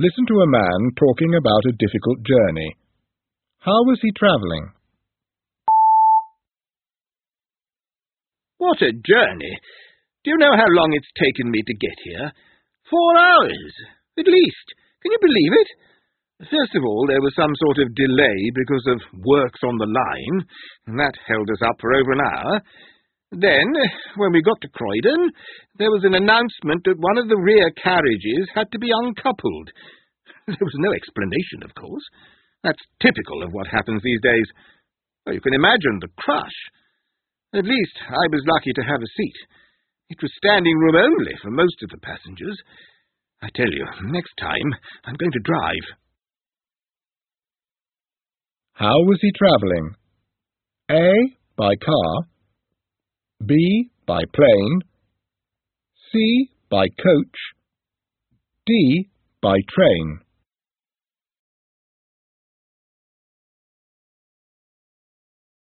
Listen to a man talking about a difficult journey. How was he travelling? What a journey! Do you know how long it's taken me to get here? Four hours, at least. Can you believe it? First of all, there was some sort of delay because of works on the line, and that held us up for over an hour. Then, when we got to Croydon, there was an announcement that one of the rear carriages had to be uncoupled. There was no explanation, of course. That's typical of what happens these days. Well, you can imagine the crush. At least I was lucky to have a seat. It was standing room only for most of the passengers. I tell you, next time I'm going to drive. How was he travelling? A. By car. B. By plane. C. By coach. D. By train.